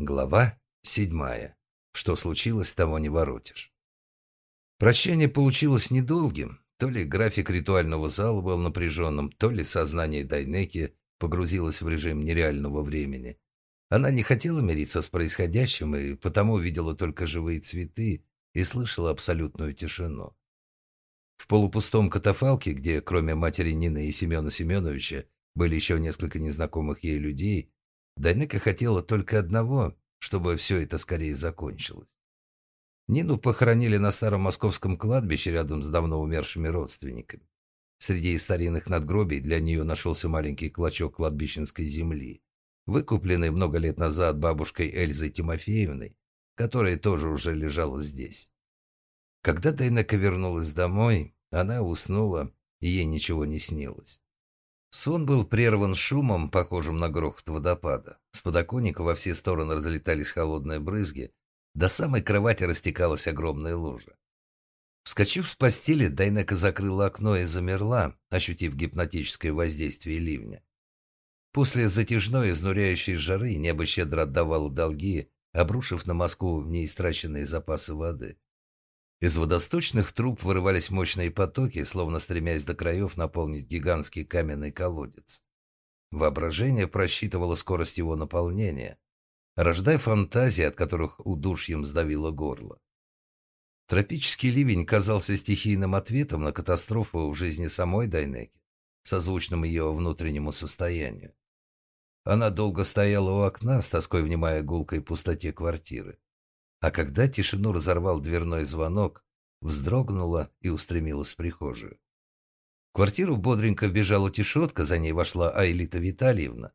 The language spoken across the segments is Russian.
Глава седьмая. Что случилось, того не воротишь. Прощание получилось недолгим. То ли график ритуального зала был напряженным, то ли сознание Дайнеки погрузилось в режим нереального времени. Она не хотела мириться с происходящим и потому видела только живые цветы и слышала абсолютную тишину. В полупустом катафалке, где кроме матери Нины и Семена Семеновича были еще несколько незнакомых ей людей, Дайнека хотела только одного, чтобы все это скорее закончилось. Нину похоронили на старом московском кладбище рядом с давно умершими родственниками. Среди старинных надгробий для нее нашелся маленький клочок кладбищенской земли, выкупленный много лет назад бабушкой Эльзой Тимофеевной, которая тоже уже лежала здесь. Когда Дайнека вернулась домой, она уснула, и ей ничего не снилось. Сон был прерван шумом, похожим на грохот водопада. С подоконника во все стороны разлетались холодные брызги, до самой кровати растекалась огромная лужа. Вскочив с постели, Дайнека закрыла окно и замерла, ощутив гипнотическое воздействие ливня. После затяжной изнуряющей жары небо щедро отдавало долги, обрушив на Москву неистраченные запасы воды. Из водосточных труб вырывались мощные потоки, словно стремясь до краев наполнить гигантский каменный колодец. Воображение просчитывало скорость его наполнения, рождая фантазии, от которых удушьем сдавило горло. Тропический ливень казался стихийным ответом на катастрофу в жизни самой Дайнеки, созвучным ее внутреннему состоянию. Она долго стояла у окна, с тоской внимая гулкой пустоте квартиры. А когда тишину разорвал дверной звонок, вздрогнула и устремилась в прихожую. В квартиру бодренько вбежала тишотка, за ней вошла Аэлита Витальевна.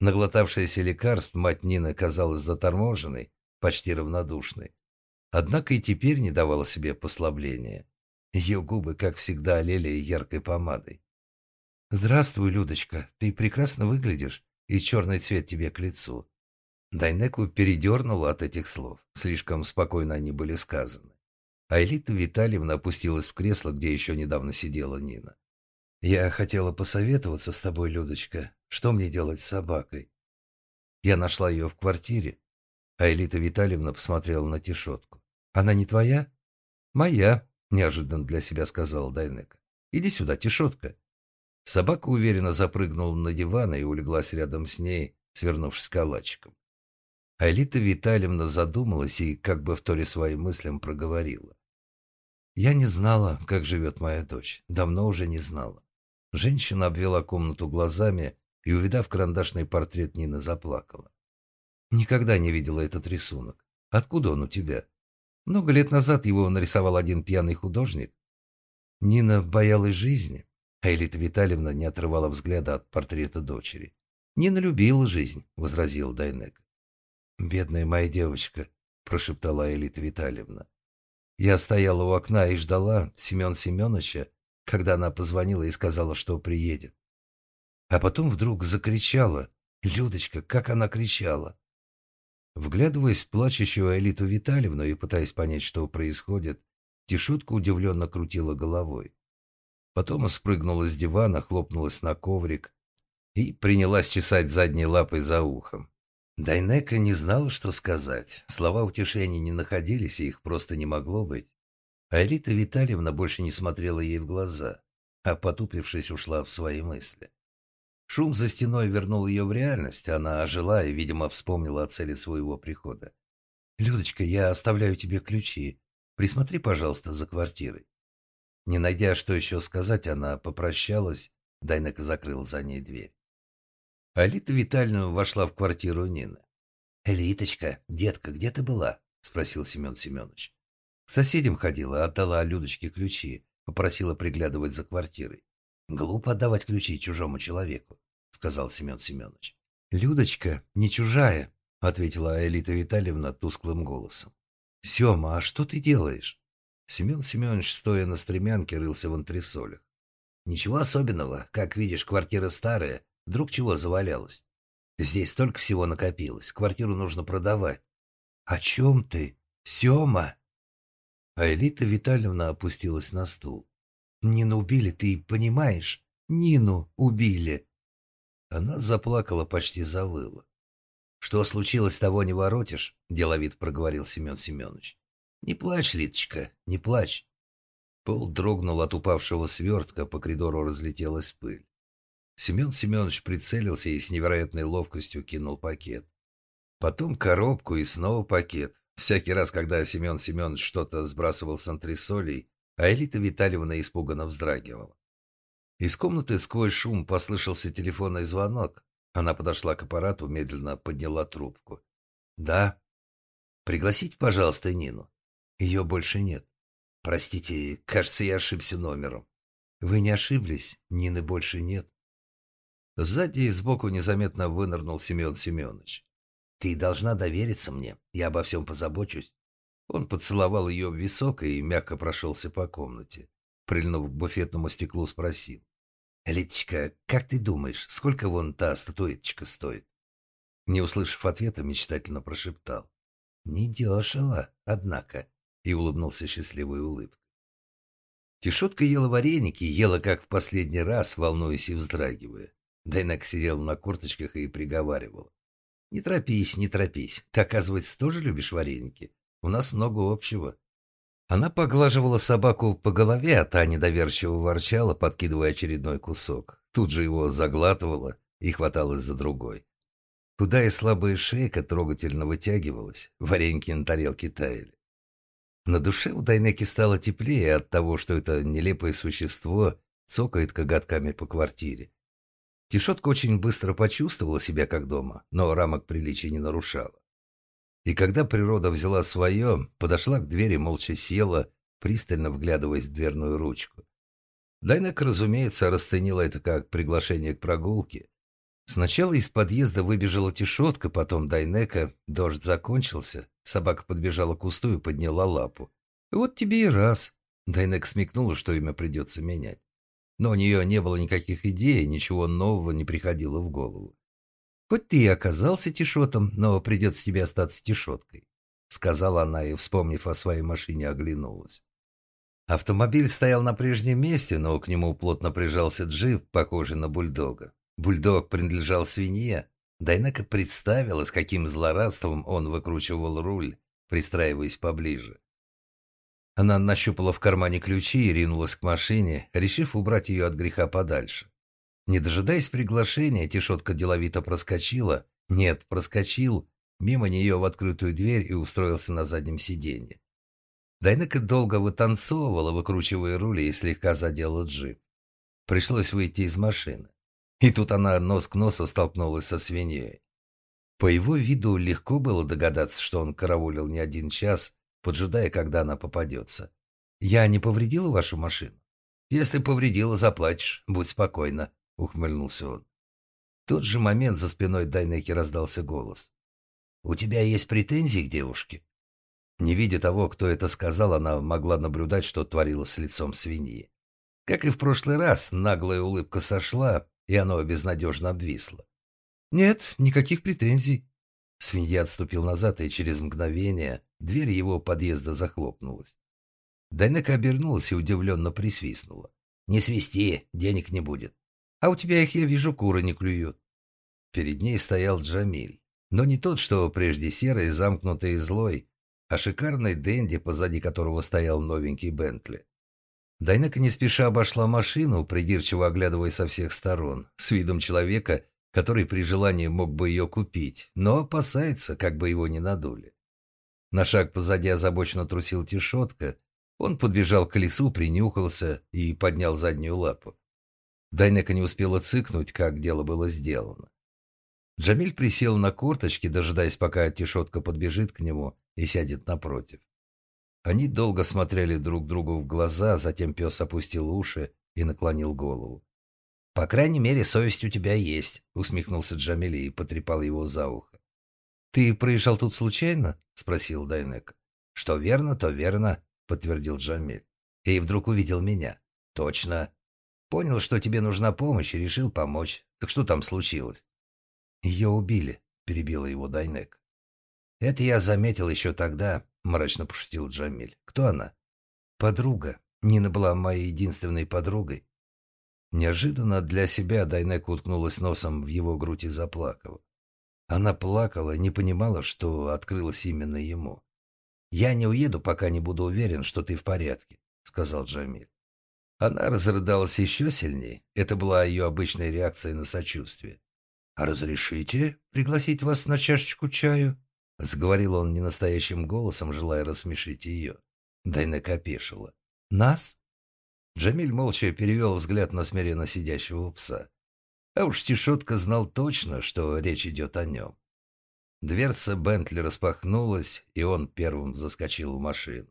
Наглотавшаяся лекарств, мать Нины казалась заторможенной, почти равнодушной. Однако и теперь не давала себе послабления. Ее губы, как всегда, олели яркой помадой. «Здравствуй, Людочка, ты прекрасно выглядишь, и черный цвет тебе к лицу. Дайнеку передернула от этих слов. Слишком спокойно они были сказаны. А Элита Витальевна опустилась в кресло, где еще недавно сидела Нина. «Я хотела посоветоваться с тобой, Людочка. Что мне делать с собакой?» Я нашла ее в квартире. А Элита Витальевна посмотрела на Тишотку. «Она не твоя?» «Моя», — неожиданно для себя сказала Дайнека. «Иди сюда, Тишотка». Собака уверенно запрыгнула на диван и улеглась рядом с ней, свернувшись калачиком. Алита Витальевна задумалась и, как бы в торе своим мыслям, проговорила. «Я не знала, как живет моя дочь. Давно уже не знала». Женщина обвела комнату глазами и, увидав карандашный портрет Нины, заплакала. «Никогда не видела этот рисунок. Откуда он у тебя? Много лет назад его нарисовал один пьяный художник. Нина боялась жизни, а Элита Витальевна не отрывала взгляда от портрета дочери. «Нина любила жизнь», — возразила Дайнека. «Бедная моя девочка», – прошептала Элита Витальевна. Я стояла у окна и ждала Семен Семеновича, когда она позвонила и сказала, что приедет. А потом вдруг закричала. Людочка, как она кричала! Вглядываясь в плачущую Элиту Витальевну и пытаясь понять, что происходит, Тишутка удивленно крутила головой. Потом спрыгнула с дивана, хлопнулась на коврик и принялась чесать задней лапой за ухом. Дайнека не знала, что сказать. Слова утешения не находились, и их просто не могло быть. А Элита Витальевна больше не смотрела ей в глаза, а потупившись ушла в свои мысли. Шум за стеной вернул ее в реальность, она ожила и, видимо, вспомнила о цели своего прихода. «Людочка, я оставляю тебе ключи. Присмотри, пожалуйста, за квартирой». Не найдя, что еще сказать, она попрощалась, Дайнека закрыла за ней дверь. Алита Витальевна вошла в квартиру Нины. «Элиточка, детка, где ты была?» – спросил Семен Семенович. К соседям ходила, отдала Людочке ключи, попросила приглядывать за квартирой. «Глупо отдавать ключи чужому человеку», – сказал Семен Семенович. «Людочка не чужая», – ответила Элита Витальевна тусклым голосом. «Сема, а что ты делаешь?» Семен Семенович, стоя на стремянке, рылся в антресолях. «Ничего особенного. Как видишь, квартира старая, Вдруг чего завалялось? Здесь столько всего накопилось. Квартиру нужно продавать. О чем ты? Сема? А Элита Витальевна опустилась на стул. Нину убили, ты понимаешь? Нину убили. Она заплакала, почти завыла. «Что случилось, того не воротишь», — деловит проговорил Семен Семенович. «Не плачь, Литочка, не плачь». Пол дрогнул от упавшего свертка, по коридору разлетелась пыль. Семен Семенович прицелился и с невероятной ловкостью кинул пакет. Потом коробку и снова пакет. Всякий раз, когда Семен Семенович что-то сбрасывал с антресолей, а Элита Витальевна испуганно вздрагивала. Из комнаты сквозь шум послышался телефонный звонок. Она подошла к аппарату, медленно подняла трубку. «Да?» «Пригласите, пожалуйста, Нину. Ее больше нет. Простите, кажется, я ошибся номером». «Вы не ошиблись, Нины больше нет». Сзади и сбоку незаметно вынырнул Семен Семенович. «Ты должна довериться мне, я обо всем позабочусь». Он поцеловал ее в висок и мягко прошелся по комнате. Прильнув к буфетному стеклу, спросил. «Литочка, как ты думаешь, сколько вон та статуэточка стоит?» Не услышав ответа, мечтательно прошептал. «Недешево, однако», и улыбнулся счастливой улыбкой. Тишотка ела вареники, ела как в последний раз, волнуясь и вздрагивая. Дайнак сидел на корточках и приговаривал. «Не торопись, не торопись. Ты, оказывается, тоже любишь вареники? У нас много общего». Она поглаживала собаку по голове, а та недоверчиво ворчала, подкидывая очередной кусок. Тут же его заглатывала и хваталась за другой. Худая слабая шейка трогательно вытягивалась, вареники на тарелке таяли. На душе у Дайнеки стало теплее от того, что это нелепое существо цокает коготками по квартире. Тишотка очень быстро почувствовала себя как дома, но рамок приличия не нарушала. И когда природа взяла свое, подошла к двери, молча села, пристально вглядываясь в дверную ручку. Дайнек, разумеется, расценила это как приглашение к прогулке. Сначала из подъезда выбежала Тишотка, потом Дайнека, дождь закончился, собака подбежала к кусту и подняла лапу. «Вот тебе и раз!» Дайнек смекнула, что имя придется менять. Но у нее не было никаких идей, ничего нового не приходило в голову. «Хоть ты и оказался тишотом, но придется тебе остаться тишоткой», сказала она и, вспомнив о своей машине, оглянулась. Автомобиль стоял на прежнем месте, но к нему плотно прижался джип, похожий на бульдога. Бульдог принадлежал свинье. Дайнака представила, с каким злорадством он выкручивал руль, пристраиваясь поближе. Она нащупала в кармане ключи и ринулась к машине, решив убрать ее от греха подальше. Не дожидаясь приглашения, Тишотка деловито проскочила. Нет, проскочил. Мимо нее в открытую дверь и устроился на заднем сиденье. Дайнека долго вытанцовывала, выкручивая рули и слегка задела джип. Пришлось выйти из машины. И тут она нос к носу столкнулась со свиньей. По его виду легко было догадаться, что он караулил не один час, поджидая, когда она попадется. «Я не повредила вашу машину?» «Если повредила, заплатишь. Будь спокойна», — ухмыльнулся он. В тот же момент за спиной Дайнеки раздался голос. «У тебя есть претензии к девушке?» Не видя того, кто это сказал, она могла наблюдать, что творилось с лицом свиньи. Как и в прошлый раз, наглая улыбка сошла, и оно безнадежно обвисло. «Нет, никаких претензий». Свинья отступил назад, и через мгновение Дверь его подъезда захлопнулась. Дайнека обернулась и удивленно присвистнула. «Не свисти, денег не будет. А у тебя их, я вижу, куры не клюют». Перед ней стоял Джамиль. Но не тот, что прежде серый, замкнутый и злой, а шикарный Дэнди, позади которого стоял новенький Бентли. Дайнека не спеша обошла машину, придирчиво оглядывая со всех сторон, с видом человека, который при желании мог бы ее купить, но опасается, как бы его не надули. На шаг позади озабоченно трусил Тишотка. Он подбежал к колесу, принюхался и поднял заднюю лапу. Дайнека не успела цыкнуть, как дело было сделано. Джамиль присел на корточки, дожидаясь, пока Тишотка подбежит к нему и сядет напротив. Они долго смотрели друг другу в глаза, затем пес опустил уши и наклонил голову. «По крайней мере, совесть у тебя есть», — усмехнулся Джамиль и потрепал его за ухо. «Ты проезжал тут случайно?» — спросил Дайнек. «Что верно, то верно», — подтвердил Джамиль. «И вдруг увидел меня». «Точно. Понял, что тебе нужна помощь и решил помочь. Так что там случилось?» «Ее убили», — перебила его Дайнек. «Это я заметил еще тогда», — мрачно пошутил Джамиль. «Кто она?» «Подруга. Нина была моей единственной подругой». Неожиданно для себя Дайнек уткнулась носом в его грудь и заплакала. Она плакала не понимала, что открылось именно ему. «Я не уеду, пока не буду уверен, что ты в порядке», — сказал Джамиль. Она разрыдалась еще сильнее. Это была ее обычная реакция на сочувствие. «А разрешите пригласить вас на чашечку чаю?» — заговорил он ненастоящим голосом, желая рассмешить ее. Дайнека опешила. «Нас?» Джамиль молча перевел взгляд на смиренно сидящего пса. А уж Тишотка знал точно, что речь идет о нем. Дверца Бентли распахнулась, и он первым заскочил в машину.